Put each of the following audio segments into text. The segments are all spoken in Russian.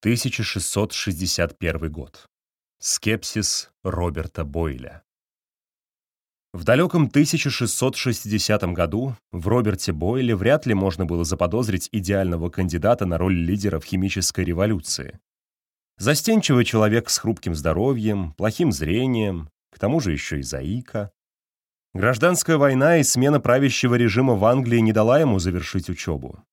1661 год. Скепсис Роберта Бойля. В далеком 1660 году в Роберте Бойле вряд ли можно было заподозрить идеального кандидата на роль лидера в химической революции. Застенчивый человек с хрупким здоровьем, плохим зрением, к тому же еще и заика. Гражданская война и смена правящего режима в Англии не дала ему завершить учебу.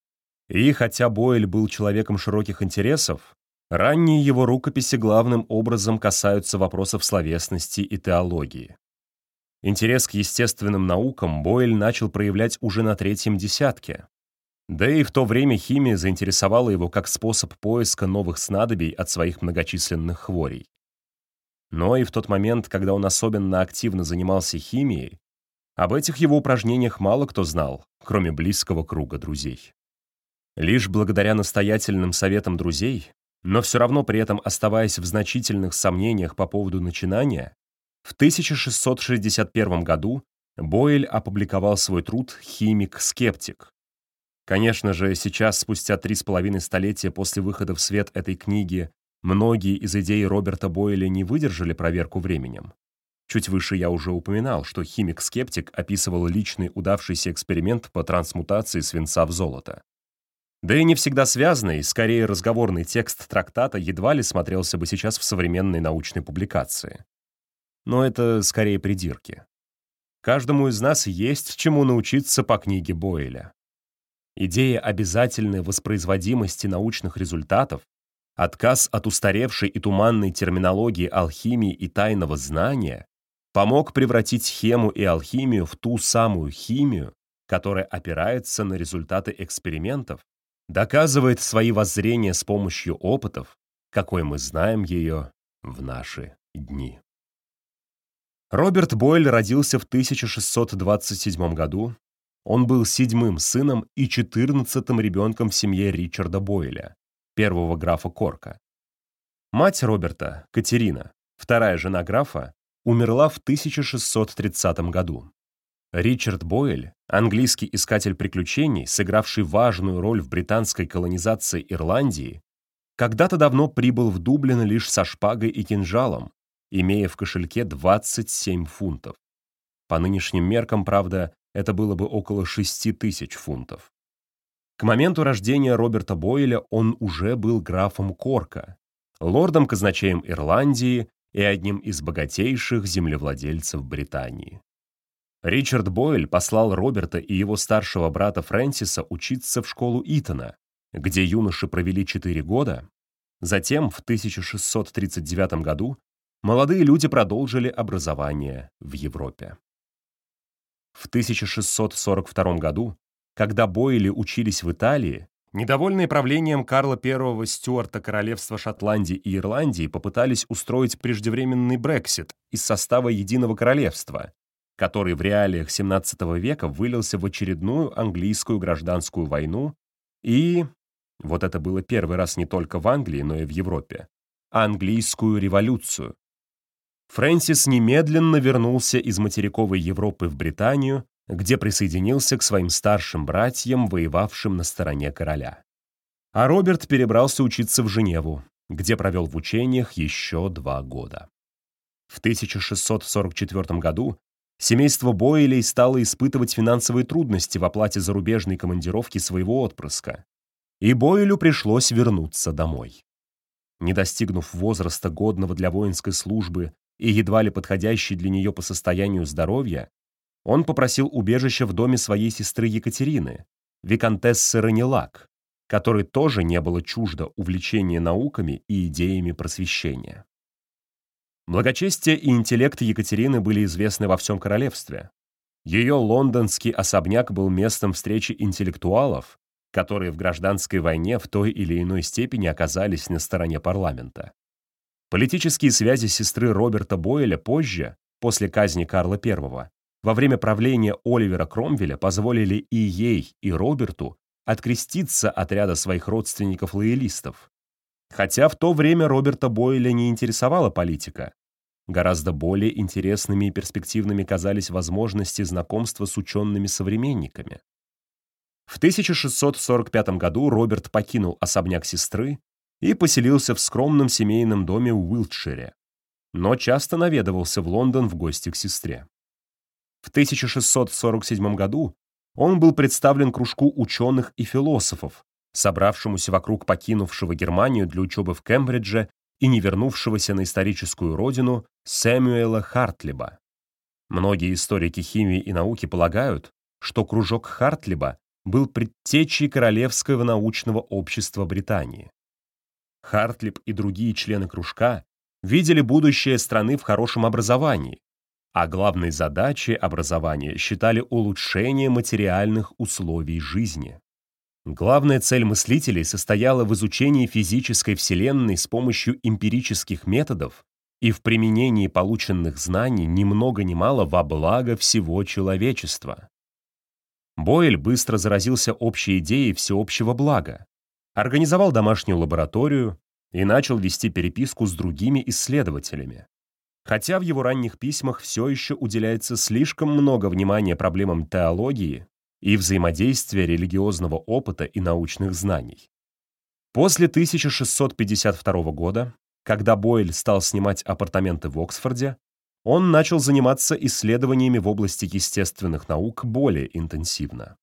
И хотя Бойль был человеком широких интересов, ранние его рукописи главным образом касаются вопросов словесности и теологии. Интерес к естественным наукам Бойль начал проявлять уже на третьем десятке. Да и в то время химия заинтересовала его как способ поиска новых снадобий от своих многочисленных хворей. Но и в тот момент, когда он особенно активно занимался химией, об этих его упражнениях мало кто знал, кроме близкого круга друзей. Лишь благодаря настоятельным советам друзей, но все равно при этом оставаясь в значительных сомнениях по поводу начинания, в 1661 году Бойль опубликовал свой труд «Химик-скептик». Конечно же, сейчас, спустя три с половиной столетия после выхода в свет этой книги, многие из идей Роберта Бойля не выдержали проверку временем. Чуть выше я уже упоминал, что химик-скептик описывал личный удавшийся эксперимент по трансмутации свинца в золото. Да и не всегда связанный, скорее разговорный текст трактата едва ли смотрелся бы сейчас в современной научной публикации. Но это скорее придирки. Каждому из нас есть чему научиться по книге Бойля. Идея обязательной воспроизводимости научных результатов, отказ от устаревшей и туманной терминологии алхимии и тайного знания помог превратить хему и алхимию в ту самую химию, которая опирается на результаты экспериментов доказывает свои воззрения с помощью опытов, какой мы знаем ее в наши дни. Роберт Бойль родился в 1627 году. Он был седьмым сыном и четырнадцатым ребенком в семье Ричарда Бойля, первого графа Корка. Мать Роберта, Катерина, вторая жена графа, умерла в 1630 году. Ричард Бойль, английский искатель приключений, сыгравший важную роль в британской колонизации Ирландии, когда-то давно прибыл в Дублин лишь со шпагой и кинжалом, имея в кошельке 27 фунтов. По нынешним меркам, правда, это было бы около 6 тысяч фунтов. К моменту рождения Роберта Бойля он уже был графом Корка, лордом-казначеем Ирландии и одним из богатейших землевладельцев Британии. Ричард Бойль послал Роберта и его старшего брата Фрэнсиса учиться в школу Итона, где юноши провели 4 года. Затем, в 1639 году, молодые люди продолжили образование в Европе. В 1642 году, когда Бойли учились в Италии, недовольные правлением Карла I Стюарта королевства Шотландии и Ирландии попытались устроить преждевременный Брексит из состава Единого Королевства, который в реалиях XVII века вылился в очередную английскую гражданскую войну и, вот это было первый раз не только в Англии, но и в Европе, английскую революцию. Фрэнсис немедленно вернулся из материковой Европы в Британию, где присоединился к своим старшим братьям, воевавшим на стороне короля. А Роберт перебрался учиться в Женеву, где провел в учениях еще два года. В 1644 году Семейство Бойлей стало испытывать финансовые трудности в оплате зарубежной командировки своего отпрыска, и Бойлю пришлось вернуться домой. Не достигнув возраста, годного для воинской службы и едва ли подходящей для нее по состоянию здоровья, он попросил убежища в доме своей сестры Екатерины, виконтессы Ранилак, которой тоже не было чуждо увлечения науками и идеями просвещения. Благочестие и интеллект Екатерины были известны во всем королевстве. Ее лондонский особняк был местом встречи интеллектуалов, которые в гражданской войне в той или иной степени оказались на стороне парламента. Политические связи сестры Роберта Бойля позже, после казни Карла I, во время правления Оливера Кромвеля позволили и ей, и Роберту откреститься от ряда своих родственников-лоялистов, Хотя в то время Роберта Бойля не интересовала политика. Гораздо более интересными и перспективными казались возможности знакомства с учеными-современниками. В 1645 году Роберт покинул особняк сестры и поселился в скромном семейном доме в Уилтшире, но часто наведывался в Лондон в гости к сестре. В 1647 году он был представлен кружку ученых и философов, собравшемуся вокруг покинувшего Германию для учебы в Кембридже и не вернувшегося на историческую родину Сэмюэла Хартлиба. Многие историки химии и науки полагают, что кружок Хартлиба был предтечей Королевского научного общества Британии. Хартлиб и другие члены кружка видели будущее страны в хорошем образовании, а главной задачей образования считали улучшение материальных условий жизни. Главная цель мыслителей состояла в изучении физической Вселенной с помощью эмпирических методов и в применении полученных знаний ни много ни мало во благо всего человечества. Бойль быстро заразился общей идеей всеобщего блага, организовал домашнюю лабораторию и начал вести переписку с другими исследователями. Хотя в его ранних письмах все еще уделяется слишком много внимания проблемам теологии, и взаимодействия религиозного опыта и научных знаний. После 1652 года, когда Бойль стал снимать апартаменты в Оксфорде, он начал заниматься исследованиями в области естественных наук более интенсивно.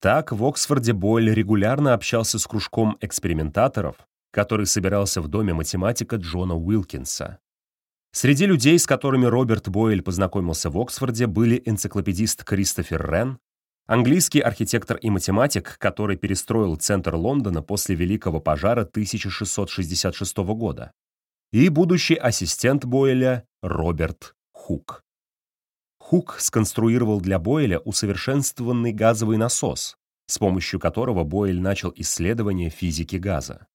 Так, в Оксфорде Бойль регулярно общался с кружком экспериментаторов, который собирался в доме математика Джона Уилкинса. Среди людей, с которыми Роберт Бойль познакомился в Оксфорде, были энциклопедист Кристофер Рен, Английский архитектор и математик, который перестроил центр Лондона после Великого пожара 1666 года, и будущий ассистент Бойля Роберт Хук. Хук сконструировал для Бойля усовершенствованный газовый насос, с помощью которого Бойль начал исследование физики газа.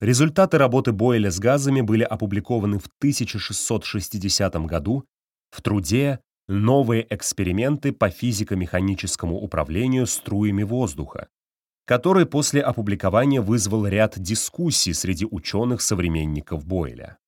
Результаты работы Бойля с газами были опубликованы в 1660 году в труде новые эксперименты по физико-механическому управлению струями воздуха, который после опубликования вызвал ряд дискуссий среди ученых-современников Бойля.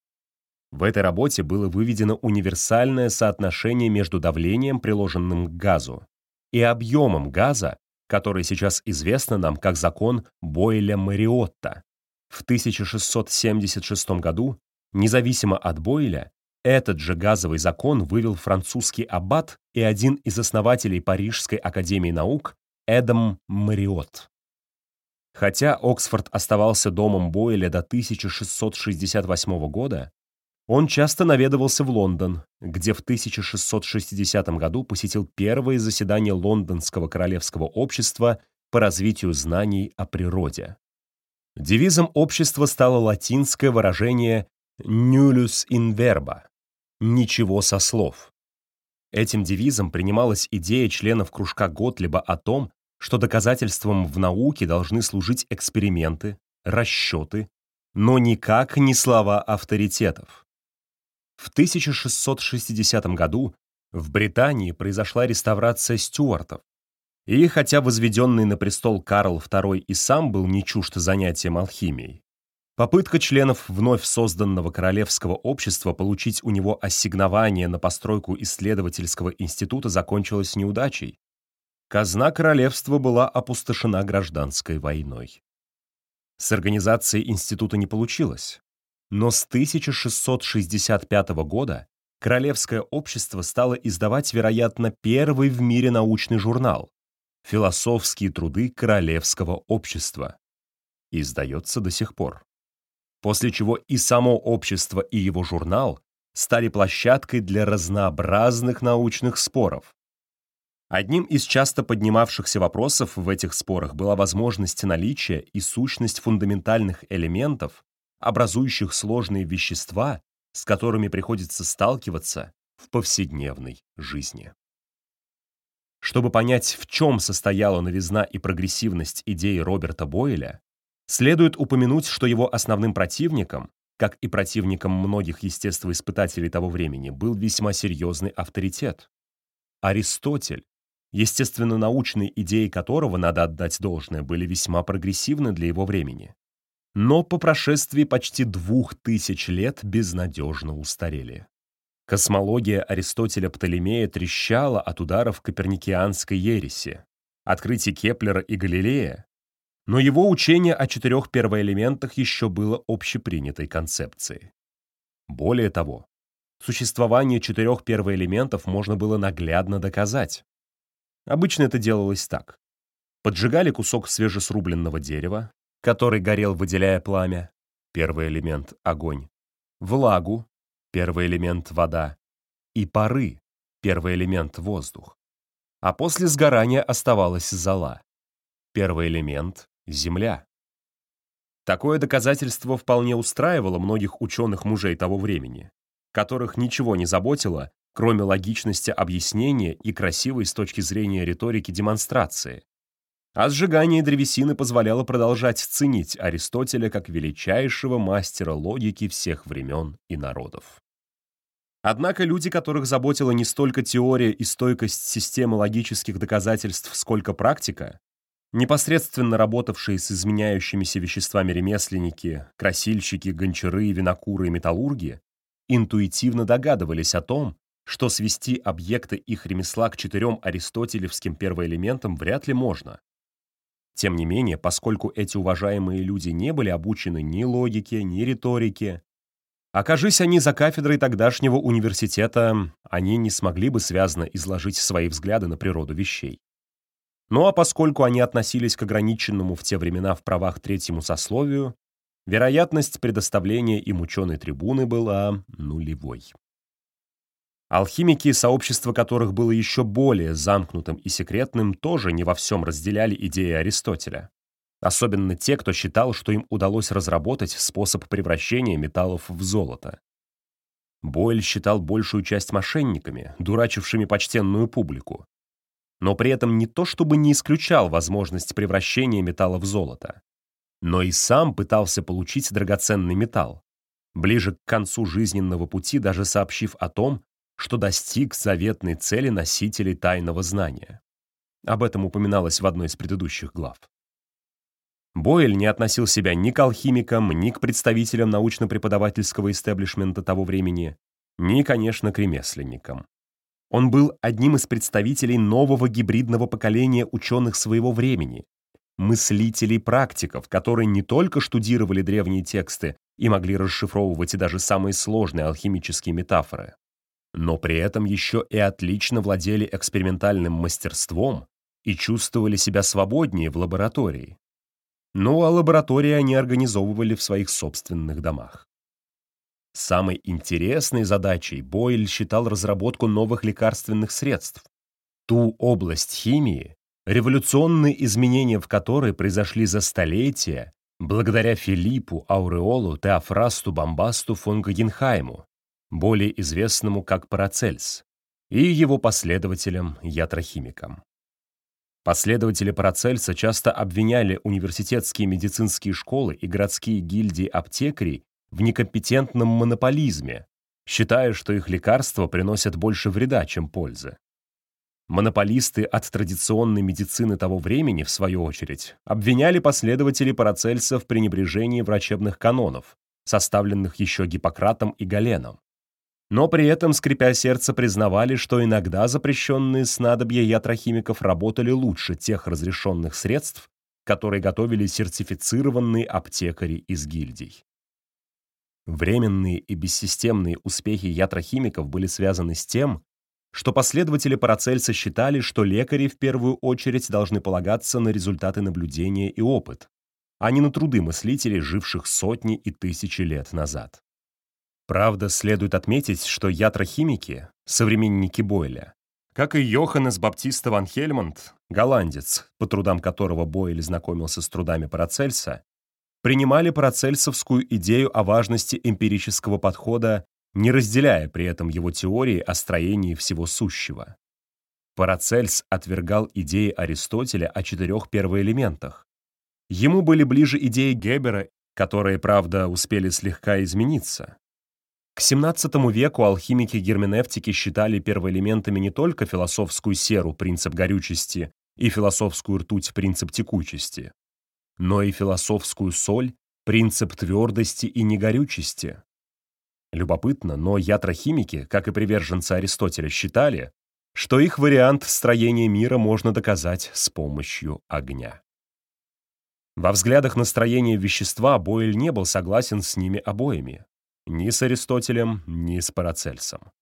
В этой работе было выведено универсальное соотношение между давлением, приложенным к газу, и объемом газа, который сейчас известно нам как закон Бойля-Мариотта. В 1676 году, независимо от Бойля, этот же газовый закон вывел французский аббат и один из основателей Парижской академии наук Эдам Мариот. Хотя Оксфорд оставался домом Бойля до 1668 года, он часто наведывался в Лондон, где в 1660 году посетил первое заседание Лондонского королевского общества по развитию знаний о природе. Девизом общества стало латинское выражение «nullus in verba» «Ничего со слов». Этим девизом принималась идея членов кружка Готлиба о том, что доказательством в науке должны служить эксперименты, расчеты, но никак не слова авторитетов. В 1660 году в Британии произошла реставрация стюартов, и хотя возведенный на престол Карл II и сам был не чужд занятием алхимией, Попытка членов вновь созданного Королевского общества получить у него ассигнование на постройку исследовательского института закончилась неудачей. Казна королевства была опустошена гражданской войной. С организацией института не получилось, но с 1665 года Королевское общество стало издавать, вероятно, первый в мире научный журнал «Философские труды Королевского общества». Издается до сих пор после чего и само общество, и его журнал стали площадкой для разнообразных научных споров. Одним из часто поднимавшихся вопросов в этих спорах была возможность наличия и сущность фундаментальных элементов, образующих сложные вещества, с которыми приходится сталкиваться в повседневной жизни. Чтобы понять, в чем состояла новизна и прогрессивность идеи Роберта Бойля, Следует упомянуть, что его основным противником, как и противником многих естествоиспытателей того времени, был весьма серьезный авторитет. Аристотель, естественно-научные идеи которого, надо отдать должное, были весьма прогрессивны для его времени. Но по прошествии почти двух тысяч лет безнадежно устарели. Космология Аристотеля Птолемея трещала от ударов коперникианской ереси. Открытие Кеплера и Галилея Но его учение о четырех первоэлементах еще было общепринятой концепцией. Более того, существование четырех первоэлементов можно было наглядно доказать. Обычно это делалось так. Поджигали кусок свежесрубленного дерева, который горел, выделяя пламя, первый элемент — огонь, влагу, первый элемент — вода, и пары, первый элемент — воздух. А после сгорания оставалась зола, первый элемент — земля. Такое доказательство вполне устраивало многих ученых-мужей того времени, которых ничего не заботило, кроме логичности объяснения и красивой с точки зрения риторики демонстрации. А сжигание древесины позволяло продолжать ценить Аристотеля как величайшего мастера логики всех времен и народов. Однако люди, которых заботила не столько теория и стойкость системы логических доказательств, сколько практика, Непосредственно работавшие с изменяющимися веществами ремесленники, красильщики, гончары, винокуры и металлурги интуитивно догадывались о том, что свести объекты их ремесла к четырем аристотелевским первоэлементам вряд ли можно. Тем не менее, поскольку эти уважаемые люди не были обучены ни логике, ни риторике, окажись они за кафедрой тогдашнего университета, они не смогли бы связно изложить свои взгляды на природу вещей. Ну а поскольку они относились к ограниченному в те времена в правах третьему сословию, вероятность предоставления им ученой трибуны была нулевой. Алхимики, сообщество которых было еще более замкнутым и секретным, тоже не во всем разделяли идеи Аристотеля. Особенно те, кто считал, что им удалось разработать способ превращения металлов в золото. Бойль считал большую часть мошенниками, дурачившими почтенную публику, но при этом не то чтобы не исключал возможность превращения металла в золото, но и сам пытался получить драгоценный металл, ближе к концу жизненного пути даже сообщив о том, что достиг заветной цели носителей тайного знания. Об этом упоминалось в одной из предыдущих глав. Бойль не относил себя ни к алхимикам, ни к представителям научно-преподавательского истеблишмента того времени, ни, конечно, к ремесленникам. Он был одним из представителей нового гибридного поколения ученых своего времени, мыслителей-практиков, которые не только штудировали древние тексты и могли расшифровывать и даже самые сложные алхимические метафоры, но при этом еще и отлично владели экспериментальным мастерством и чувствовали себя свободнее в лаборатории. Ну а лаборатории они организовывали в своих собственных домах. Самой интересной задачей Бойль считал разработку новых лекарственных средств, ту область химии, революционные изменения в которой произошли за столетия благодаря Филиппу Ауреолу Теофрасту Бомбасту фон Гагенхайму, более известному как Парацельс, и его последователям-ятрохимикам. Последователи Парацельса часто обвиняли университетские медицинские школы и городские гильдии аптекарей в некомпетентном монополизме, считая, что их лекарства приносят больше вреда, чем пользы. Монополисты от традиционной медицины того времени, в свою очередь, обвиняли последователей Парацельса в пренебрежении врачебных канонов, составленных еще Гиппократом и Галеном. Но при этом, скрипя сердце, признавали, что иногда запрещенные снадобья ятрохимиков работали лучше тех разрешенных средств, которые готовили сертифицированные аптекари из гильдий. Временные и бессистемные успехи ятрохимиков были связаны с тем, что последователи Парацельса считали, что лекари в первую очередь должны полагаться на результаты наблюдения и опыт, а не на труды мыслителей, живших сотни и тысячи лет назад. Правда, следует отметить, что ятрохимики, современники Бойля, как и Йоханнес Баптиста ван Хельмонт, голландец, по трудам которого Бойль знакомился с трудами Парацельса, принимали парацельсовскую идею о важности эмпирического подхода, не разделяя при этом его теории о строении всего сущего. Парацельс отвергал идеи Аристотеля о четырех первоэлементах. Ему были ближе идеи Гебера, которые, правда, успели слегка измениться. К XVII веку алхимики-герменевтики считали первоэлементами не только философскую серу, принцип горючести, и философскую ртуть, принцип текучести, но и философскую соль, принцип твердости и негорючести. Любопытно, но ятрохимики, как и приверженцы Аристотеля, считали, что их вариант строения мира можно доказать с помощью огня. Во взглядах на строение вещества Бойль не был согласен с ними обоими, ни с Аристотелем, ни с Парацельсом.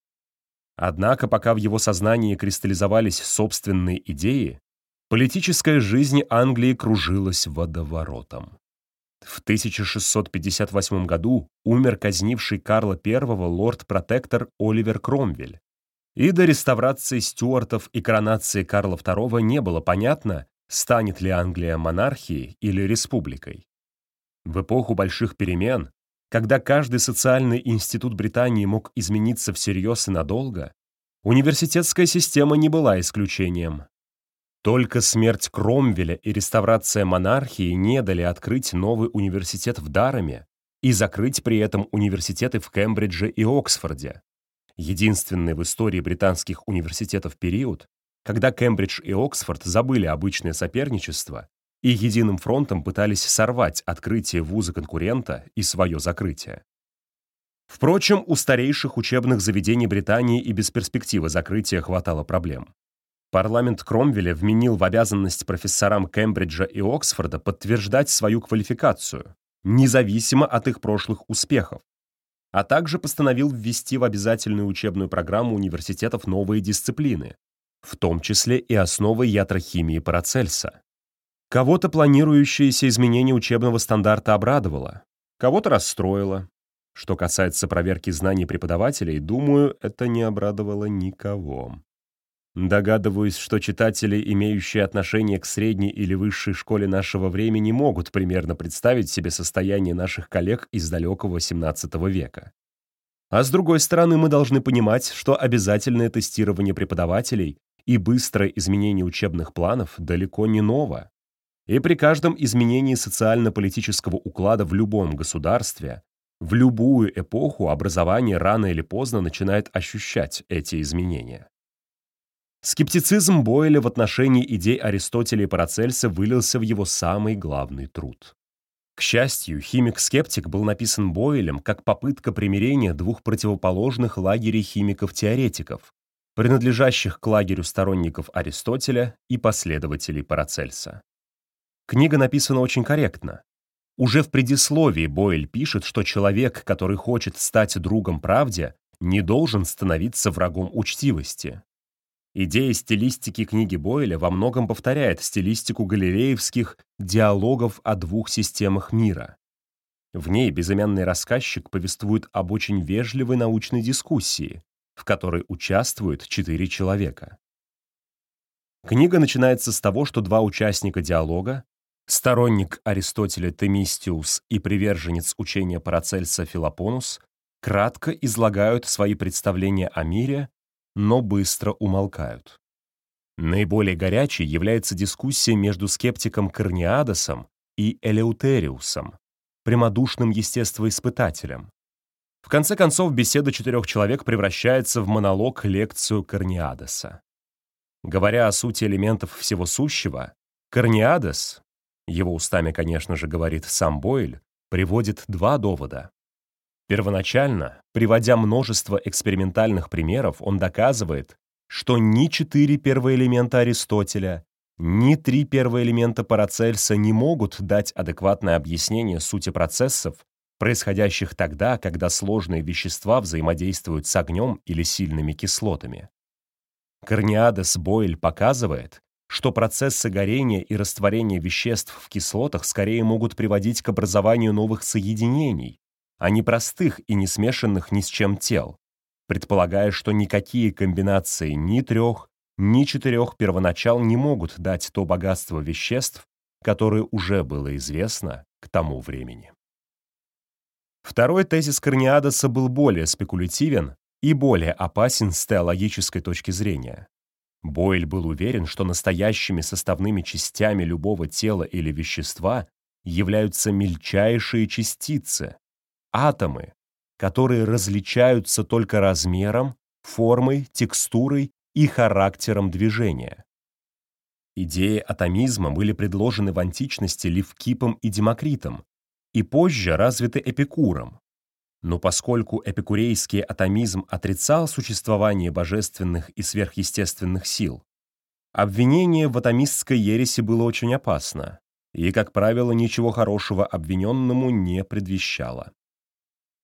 Однако, пока в его сознании кристаллизовались собственные идеи, политическая жизнь Англии кружилась водоворотом. В 1658 году умер казнивший Карла I лорд-протектор Оливер Кромвель. И до реставрации стюартов и коронации Карла II не было понятно, станет ли Англия монархией или республикой. В эпоху больших перемен, когда каждый социальный институт Британии мог измениться всерьез и надолго, университетская система не была исключением. Только смерть Кромвеля и реставрация монархии не дали открыть новый университет в Дараме и закрыть при этом университеты в Кембридже и Оксфорде. Единственный в истории британских университетов период, когда Кембридж и Оксфорд забыли обычное соперничество и единым фронтом пытались сорвать открытие вуза конкурента и свое закрытие. Впрочем, у старейших учебных заведений Британии и без перспективы закрытия хватало проблем. Парламент Кромвеля вменил в обязанность профессорам Кембриджа и Оксфорда подтверждать свою квалификацию, независимо от их прошлых успехов, а также постановил ввести в обязательную учебную программу университетов новые дисциплины, в том числе и основы ятрохимии Парацельса. Кого-то планирующееся изменение учебного стандарта обрадовало, кого-то расстроило. Что касается проверки знаний преподавателей, думаю, это не обрадовало никого. Догадываюсь, что читатели, имеющие отношение к средней или высшей школе нашего времени, могут примерно представить себе состояние наших коллег из далекого XVII века. А с другой стороны, мы должны понимать, что обязательное тестирование преподавателей и быстрое изменение учебных планов далеко не ново. И при каждом изменении социально-политического уклада в любом государстве, в любую эпоху образование рано или поздно начинает ощущать эти изменения. Скептицизм Бойля в отношении идей Аристотеля и Парацельса вылился в его самый главный труд. К счастью, «Химик-скептик» был написан Бойлем как попытка примирения двух противоположных лагерей химиков-теоретиков, принадлежащих к лагерю сторонников Аристотеля и последователей Парацельса. Книга написана очень корректно. Уже в предисловии Бойль пишет, что человек, который хочет стать другом правде, не должен становиться врагом учтивости. Идея стилистики книги Бойля во многом повторяет стилистику галилеевских диалогов о двух системах мира. В ней безымянный рассказчик повествует об очень вежливой научной дискуссии, в которой участвуют четыре человека. Книга начинается с того, что два участника диалога, сторонник Аристотеля Темистиус и приверженец учения Парацельса Филопонус, кратко излагают свои представления о мире но быстро умолкают. Наиболее горячей является дискуссия между скептиком Корниадосом и Элеутериусом, прямодушным естествоиспытателем. В конце концов, беседа четырех человек превращается в монолог-лекцию Корниадоса. Говоря о сути элементов всего сущего, Корниадос, его устами, конечно же, говорит сам Бойль, приводит два довода. Первоначально, приводя множество экспериментальных примеров, он доказывает, что ни четыре первоэлемента Аристотеля, ни три первоэлемента Парацельса не могут дать адекватное объяснение сути процессов, происходящих тогда, когда сложные вещества взаимодействуют с огнем или сильными кислотами. Корниадес Бойль показывает, что процессы горения и растворения веществ в кислотах скорее могут приводить к образованию новых соединений, а не простых и не смешанных ни с чем тел, предполагая, что никакие комбинации ни трех, ни четырех первоначал не могут дать то богатство веществ, которое уже было известно к тому времени. Второй тезис Корниадоса был более спекулятивен и более опасен с теологической точки зрения. Бойль был уверен, что настоящими составными частями любого тела или вещества являются мельчайшие частицы, атомы, которые различаются только размером, формой, текстурой и характером движения. Идеи атомизма были предложены в античности Левкипом и Демокритом и позже развиты Эпикуром. Но поскольку эпикурейский атомизм отрицал существование божественных и сверхъестественных сил, обвинение в атомистской ереси было очень опасно, и, как правило, ничего хорошего обвиненному не предвещало.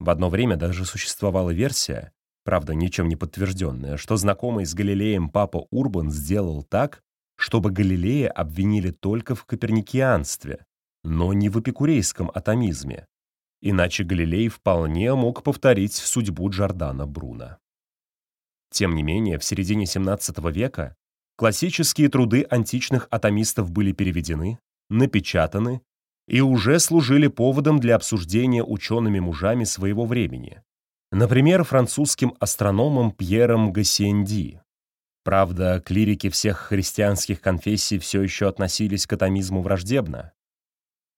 В одно время даже существовала версия, правда, ничем не подтвержденная, что знакомый с Галилеем папа Урбан сделал так, чтобы Галилея обвинили только в коперникианстве, но не в эпикурейском атомизме. Иначе Галилей вполне мог повторить судьбу Джордана Бруна. Тем не менее, в середине XVII века классические труды античных атомистов были переведены, напечатаны и уже служили поводом для обсуждения учеными-мужами своего времени. Например, французским астрономом Пьером Гассиенди. Правда, клирики всех христианских конфессий все еще относились к атомизму враждебно.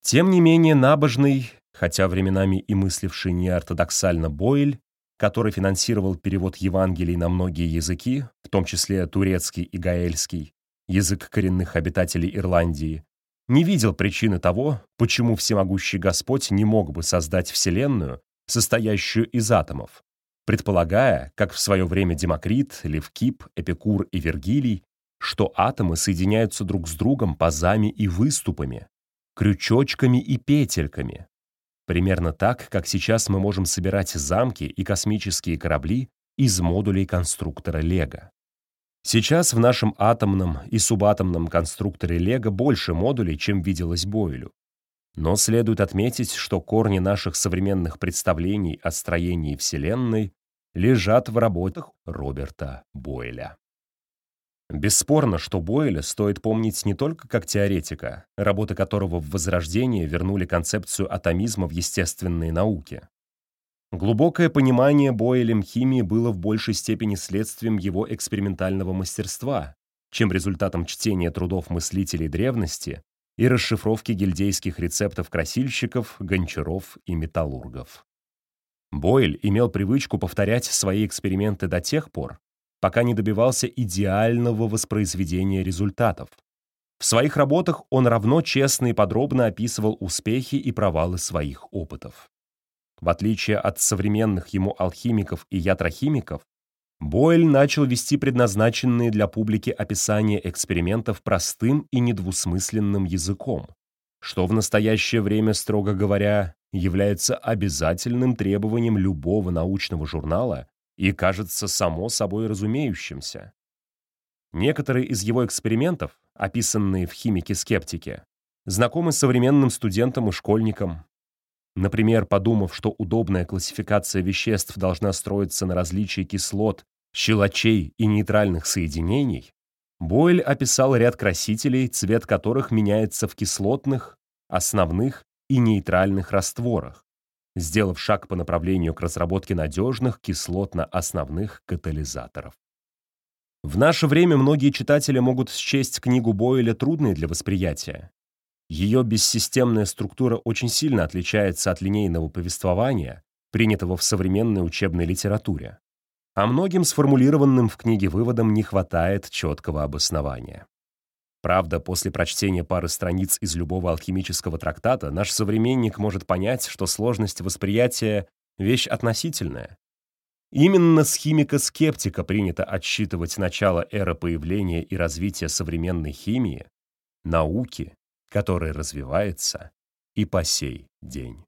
Тем не менее, набожный, хотя временами и мысливший неортодоксально Бойль, который финансировал перевод Евангелий на многие языки, в том числе турецкий и гаэльский, язык коренных обитателей Ирландии, не видел причины того, почему всемогущий Господь не мог бы создать Вселенную, состоящую из атомов, предполагая, как в свое время Демокрит, Левкип, Эпикур и Вергилий, что атомы соединяются друг с другом пазами и выступами, крючочками и петельками. Примерно так, как сейчас мы можем собирать замки и космические корабли из модулей конструктора Лего. Сейчас в нашем атомном и субатомном конструкторе Лего больше модулей, чем виделось Бойлю. Но следует отметить, что корни наших современных представлений о строении Вселенной лежат в работах Роберта Бойля. Бесспорно, что Бойля стоит помнить не только как теоретика, работы которого в Возрождении вернули концепцию атомизма в естественные науки. Глубокое понимание Бойлем химии было в большей степени следствием его экспериментального мастерства, чем результатом чтения трудов мыслителей древности и расшифровки гильдейских рецептов красильщиков, гончаров и металлургов. Бойль имел привычку повторять свои эксперименты до тех пор, пока не добивался идеального воспроизведения результатов. В своих работах он равно честно и подробно описывал успехи и провалы своих опытов. В отличие от современных ему алхимиков и ятрохимиков, Бойль начал вести предназначенные для публики описания экспериментов простым и недвусмысленным языком, что в настоящее время, строго говоря, является обязательным требованием любого научного журнала и кажется само собой разумеющимся. Некоторые из его экспериментов, описанные в «Химике-скептике», знакомы современным студентам и школьникам, Например, подумав, что удобная классификация веществ должна строиться на различии кислот, щелочей и нейтральных соединений, Бойль описал ряд красителей, цвет которых меняется в кислотных, основных и нейтральных растворах, сделав шаг по направлению к разработке надежных кислотно-основных катализаторов. В наше время многие читатели могут счесть книгу Бойля трудной для восприятия, ее бессистемная структура очень сильно отличается от линейного повествования, принятого в современной учебной литературе. А многим сформулированным в книге выводам не хватает четкого обоснования. Правда, после прочтения пары страниц из любого алхимического трактата наш современник может понять, что сложность восприятия — вещь относительная. Именно с химика-скептика принято отсчитывать начало эры появления и развития современной химии, науки который развивается и по сей день.